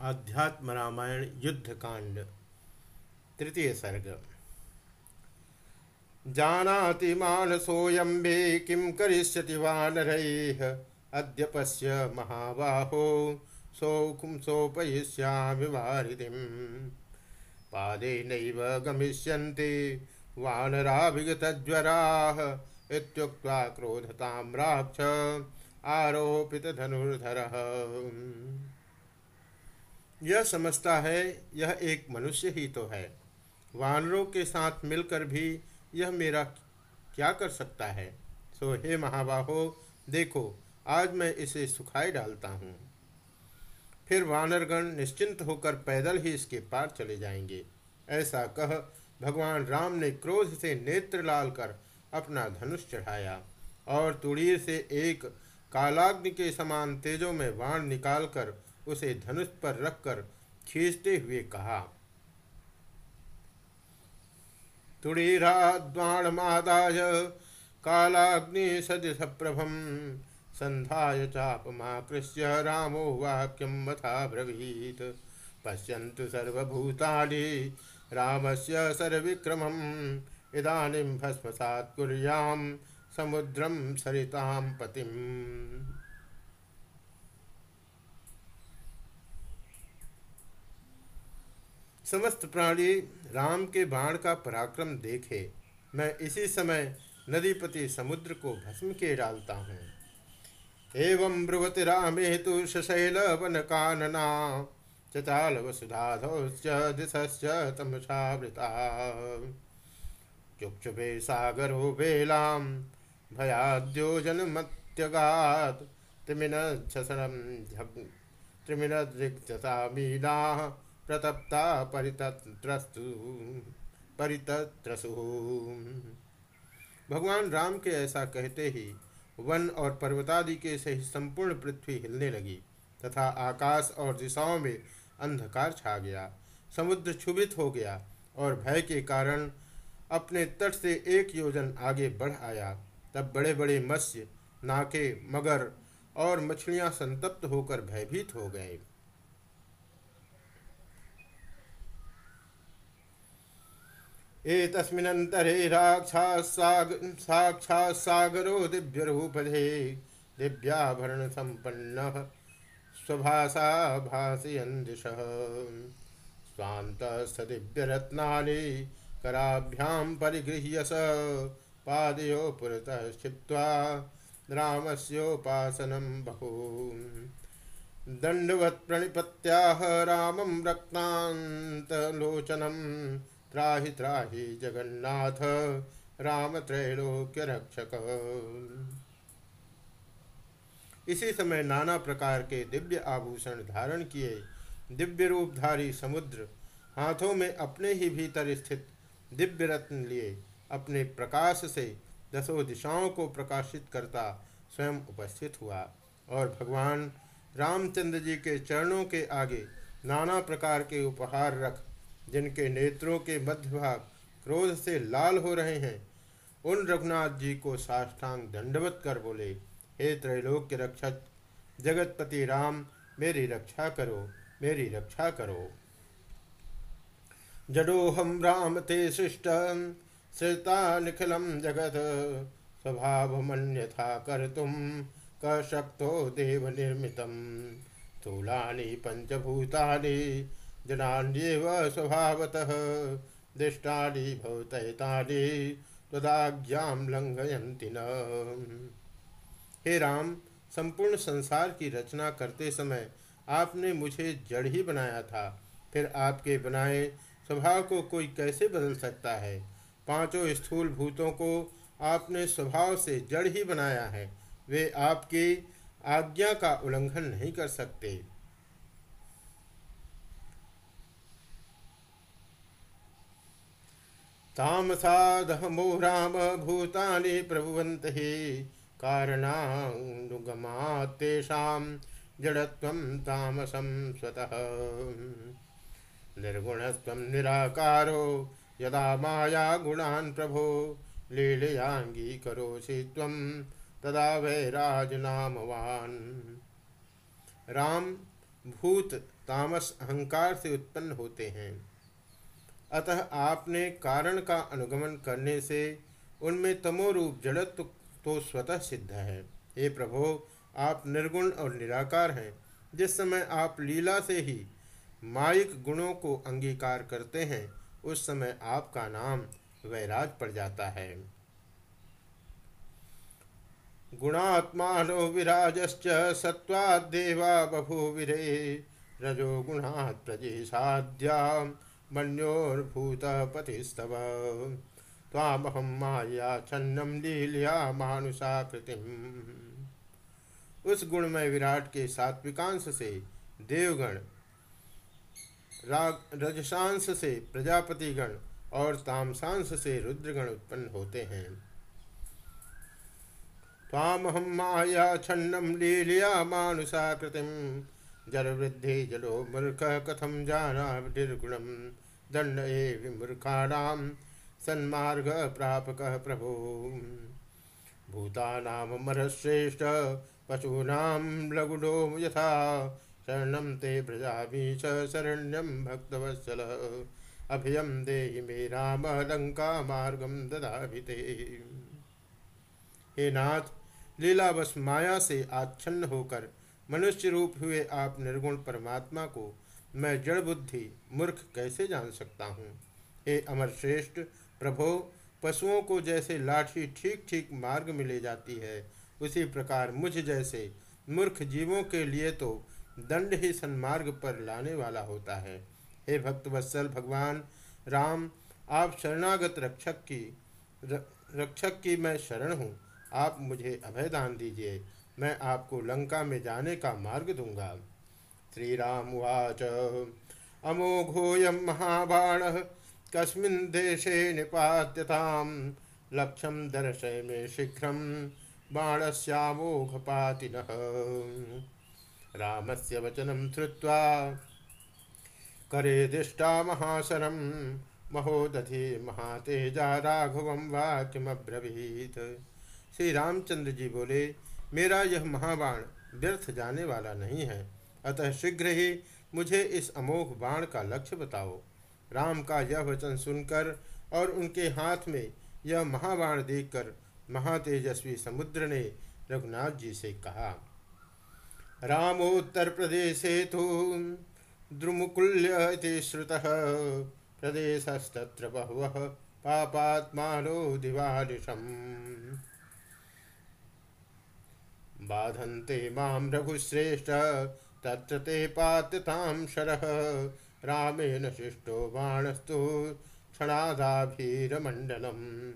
आध्यात्म रामायण युद्ध कांड, तृतीय सर्ग। जानाति मानसोऽयम्बे किं करिष्यति वानरैः? अद्य पश्य महाबाहो सौकुं सोपयिष्यामि वारिधिम्। पादेनैव गमिष्यन्ति वानराभिगतज्वराः, इत्युक्त्वा क्रोधतां राक्ष आरोपितधनुर्धरः। यह समझता है, यह एक मनुष्य ही तो है। वानरों के साथ मिलकर भी यह मेरा क्या कर सकता है? सो हे महाबाहो, देखो, आज मैं इसे सुखाई डालता हूँ। फिर वानरगण निश्चिंत होकर पैदल ही इसके पार चले जाएँगे। ऐसा कह भगवान राम ने क्रोध से नेत्र लाल कर अपना धनुष चढ़ाया और तुड़ीर से एक कालाग्नि के समान तेजों में वाण निकालकर उसे धनुष पर रखकर खींचते हुए कहा तुड़ीराद्वाणमादाय कालाग्नि सदृश प्रभम संध्याय चापमाकृष्य रामो वाक्यम मथा ब्रवीत पश्यन्तु सर्वभूतानि रामस्य सर्विक्रमम्। इदानीं भस्मसात् कुर्यां समुद्रं सरितां पतिम्। समस्त प्राणी राम के बाण का पराक्रम देखे, मैं इसी समय नदीपति समुद्र को भस्म के डालता हूँ। एवं ब्रुवति रामे तो सशैल वन कानना चचाल वसुधाधौश्च दिशश्च तमसावृता चुक्षुभे सागरो बेलां भयाद्योजनमत्यगात्, त्रिमिनच्छसनं त्रिमिनदृक्तसा मीनाः प्रतप्ता परितत्रस्तु, परितत्रसु। भगवान राम के ऐसा कहते ही वन और पर्वतादि के सही संपूर्ण पृथ्वी हिलने लगी, तथा आकाश और दिशाओं में अंधकार छा गया, समुद्र क्षुभित हो गया, और भय के कारण अपने तट से एक योजन आगे बढ़ आया। तब बड़े बड़े मत्स्य, नाके, मगर और मछलियाँ संतप्त होकर भयभीत हो गए। एतस्मिन्नन्तरे साक्षात् सागरो दिव्यरूपधे, दिव्याभरणसम्पन्नः स्वभाषा भाषयन् दिशः स्वान्तस्थदिव्यरत्नानि कराभ्यां परिगृह्य स पादयो पुरतः क्षिप्त्वा रामस्योपासनं बहु दण्डवत्प्रणिपत्याह रामं रक्तान्तलोचनम् त्राहि त्राहि जगन्नाथ, राम त्रैलोक्य रक्षक। इसी समय नाना प्रकार के दिव्य आभूषण धारण किए, दिव्य रूपधारी समुद्र हाथों में अपने ही भीतर स्थित दिव्य रत्न लिए, अपने प्रकाश से दसों दिशाओं को प्रकाशित करता स्वयं उपस्थित हुआ और भगवान रामचंद्र जी के चरणों के आगे नाना प्रकार के उपहार रख जिनके नेत्रों के मध्य भाग क्रोध से लाल हो रहे हैं, उन रघुनाथ जी को साष्टांग दंडवत कर बोले, हे त्रैलोक्य रक्षक, जगतपति राम, मेरी रक्षा करो, मेरी रक्षा करो। जडोहम राम ते सृष्ट श्रेता निखिलम जगत स्वभाव मन्यथा कर तुम, कशक्तो देव निर्मितम स्थूलानि, पंचभूतानि जनान्येव स्वभावतः दृष्टानि भवतैतानि तदाज्ञां लंघयन्ति न। हे राम, संपूर्ण संसार की रचना करते समय आपने मुझे जड़ ही बनाया था। फिर आपके बनाए स्वभाव को कोई कैसे बदल सकता है? पाँचों स्थूल भूतों को आपने स्वभाव से जड़ ही बनाया है। वे आपकी आज्ञा का उल्लंघन नहीं कर सकते। तामसादहमो राम भूतानि प्रभुवन्त हि कारणानुगमात्तेषां जडत्वं तामसं स्वतः। निर्गुणस्त्वं निराकारो, यदा माया गुणान् प्रभो, लीलयाङ्गीकरोषि त्वं, तदा वैराजनामवान्। राम, भूत, तामस, अहंकार से उत्पन्न होते हैं। अतः आपने कारण का अनुगमन करने से उनमें तमोरूप जड़त्व तो स्वतः सिद्ध है। हे प्रभो, आप निर्गुण और निराकार हैं। जिस समय आप लीला से ही माइक गुणों को अंगीकार करते हैं, उस समय आपका नाम वैराज पड़ जाता है। गुणात्मानो विराजश्च सत्वादेवा बभूविरे, रजो गुणात् प्रजेशाद्या मन्योर्भूतपतिस्तव। त्वामहं माया छन्नम लीलिया मानुषाकृतिम उस गुणमय विराट के सात्विकांश से देवगण, राग, रजसांश से प्रजापतिगण और तामसांश से रुद्रगण उत्पन्न होते हैं। तामहम माया छन्नम लीलिया मानुषाकृतिम जल वृद्धि जलो मूर्ख कथम जाना निर्गुणम दंड ए विमूर्खाणाम सन्मार्ग प्रापक प्रभो। भूतानाम मरश्रेष्ठ पशूनां लघुडो यथा शरणं ते व्रजामीश शरण्यं भक्तवत्सल। अभयं देहि मे राम लंका मार्गम ददाभि हे नाथ, लीलावश माया से आच्छन्न होकर मनुष्य रूप हुए आप निर्गुण परमात्मा को मैं जड़ बुद्धि मूर्ख कैसे जान सकता हूँ? हे अमर श्रेष्ठ प्रभो, पशुओं को जैसे लाठी ठीक ठीक मार्ग में ले जाती है, उसी प्रकार मुझ जैसे मूर्ख जीवों के लिए तो दंड ही सन्मार्ग पर लाने वाला होता है। हे भक्तवत्सल भगवान, राम, आप शरणागत रक्षक की रक्षक की मैं शरण हूँ। आप मुझे अभयदान दीजिए। मैं आपको लंका में जाने का मार्ग दूँगा। श्री राम उवाच अमोघोयम महाबाण, कस्मिन् देशे निपात्यताम लक्ष्यम दर्शय में शीघ्रम बाणस्यामोघपातिनः। रामस्य वचनं श्रुत्वा करे दिष्टा महाशरं, महोदधि महातेजा राघवं वाक्यमब्रवीत श्री रामचंद्र जी बोले मेरा यह महाबाण व्यर्थ जाने वाला नहीं है। अतः शीघ्र ही मुझे इस अमोघ बाण का लक्ष्य बताओ। राम का यह वचन सुनकर और उनके हाथ में यह महाबाण देखकर महातेजस्वी समुद्र ने रघुनाथ जी से कहा, रामोत्तर प्रदेश तो द्रुमुकुल्य श्रुत, प्रदेशस्तत्र बहु पापात्मानो दिवालिशम बाधन्ते माँ रघुश्रेष्ठ, तत्र ते पात्यतां शरः। रामेण शिष्टो बाणस्तु क्षणादाभीरमण्डलम्।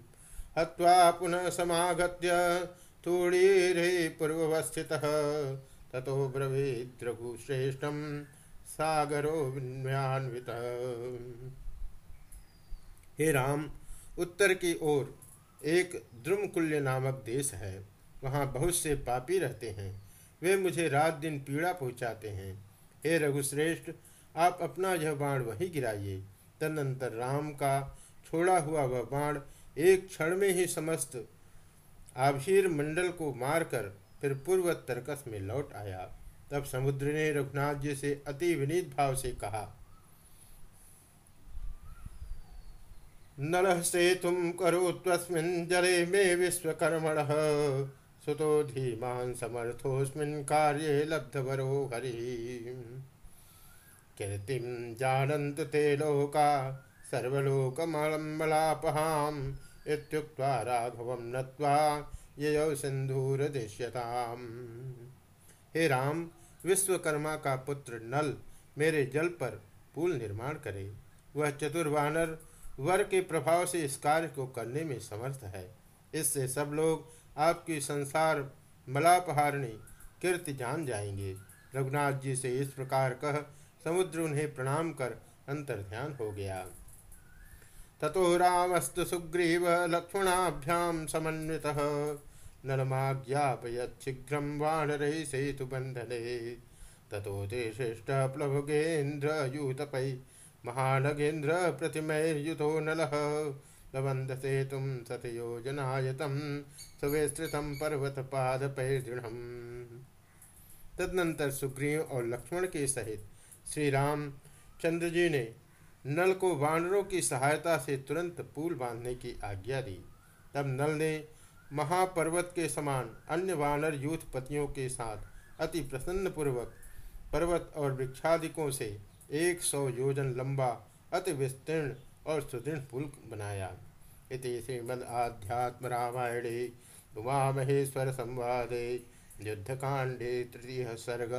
हत्वा पुनः समागत्य तूणीरे पूर्वस्थितः ततो ब्रवीद् रघुश्रेष्ठं सागरो विन्यान्वितः हे राम, उत्तर की ओर एक द्रुमकुल्य नामक देश है। वहाँ बहुत से पापी रहते हैं। वे मुझे रात दिन पीड़ा पहुँचाते हैं। हे रघुश्रेष्ठ, आप अपना यह बाण वहीं गिराइए। तदनंतर राम का छोड़ा हुआ वह बाण एक क्षण में ही समस्त आभीर मंडल को मारकर फिर पूर्व तर्कस में लौट आया। तब समुद्र ने रघुनाथ जी से अति विनीत भाव से कहा नल से तुम करो तस्मिन जले में विश्वकर्मण। सुतो धीमान समर्थोस्मिन कार्य लब्धवरो हरि। कीर्तिम जानन्त ते लोका, सर्वलोकमलम्बलापहाम्, इत्युक्त्वा राघवं नत्वा ययौ सिंधूरदिश्यताम् हे राम, विश्वकर्मा का पुत्र नल मेरे जल पर पुल निर्माण करे। वह चतुर्वानर वर के प्रभाव से इस कार्य को करने में समर्थ है। इससे सब लोग आपकी संसार मलापहारणी कीर्ति जान जाएँगे। रघुनाथ जी से इस प्रकार कह, समुद्र उन्हें प्रणाम कर अंतर ध्यान हो गया। ततो रामस्तु सुग्रीव लक्ष्मणाभ्याम समन्वित। समन्वितः नलमाज्ञापयच्छीघ्रं वानरैः सेतुबन्धने ततो ते श्रेष्ठप्लभुगेन्द्रयूतपै महानगेन्द्र प्रतिमैर्युतो नलः। लवन्दसेतुं शतयोजनायतं सुविस्तृतं पर्वतपादपैर्दृढम्। तदनंतर सुग्रीव और लक्ष्मण के सहित श्री राम चंद्र जी ने नल को वानरों की सहायता से तुरंत पुल बांधने की आज्ञा दी। तब नल ने महापर्वत के समान अन्य वानर यूथपतियों के साथ अति प्रसन्न पूर्वक पर्वत और वृक्षादिकों से एक सौ योजन लंबा, अति विस्तीर्ण और सुदृढ़ पुल बनाया। इति श्रीमद आध्यात्म रामायणे उमा महेश्वर संवादे युद्धकांडे तृतीय सर्ग।